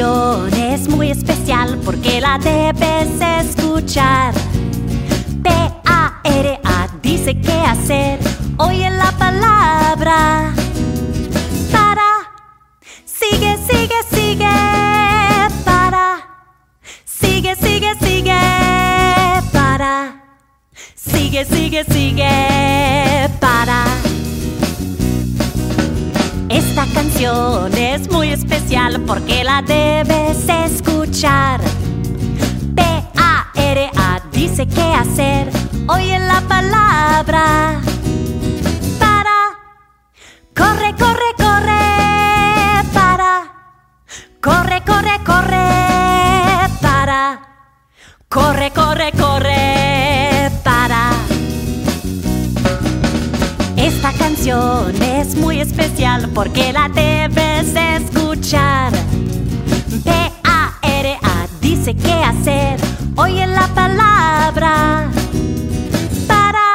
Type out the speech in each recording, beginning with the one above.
es muy especial porque la debes escuchar. P-A-R-A dice qué hacer. Oye la palabra. Para. Sigue, sigue, sigue. Para. Sigue, sigue, sigue. Para. Sigue, sigue, sigue. Es muy especial porque la debes escuchar. P-A-R-A dice qué hacer. Oye la palabra. Para. Corre, corre, corre. Para. Corre, corre, corre. Para. Corre, corre, corre. Para. Esta canción es muy especial porque la debes escuchar. P-A-R-A dice qué hacer. Oye la palabra. Para.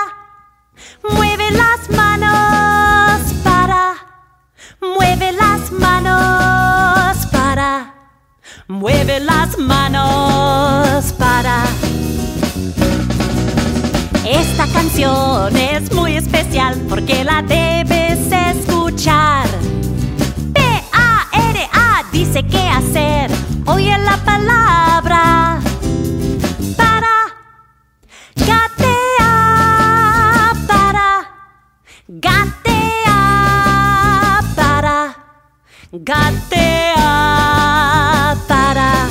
Mueve las manos. Para. Mueve las manos. Para. Mueve las manos. Para. Esta canción es muy especial porque la debes Dice qué hacer. Oye la palabra. Para. Gatea. Para. Gatea. Para. Gatea. Para.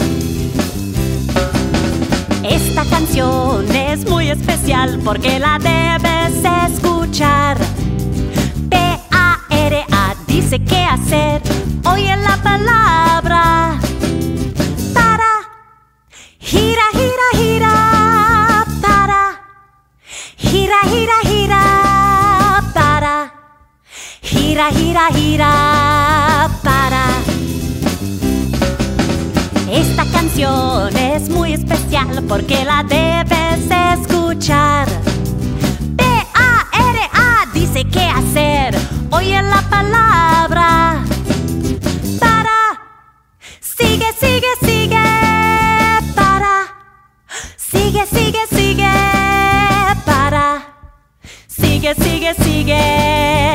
Esta canción es muy especial porque la debes escuchar. Gira, gira, gira. Para. Esta canción es muy especial porque la debes escuchar. P-A-R-A dice qué hacer. Oye la palabra. Para. Sigue, sigue, sigue. Para. Sigue, sigue, sigue. Para. Sigue, sigue, sigue.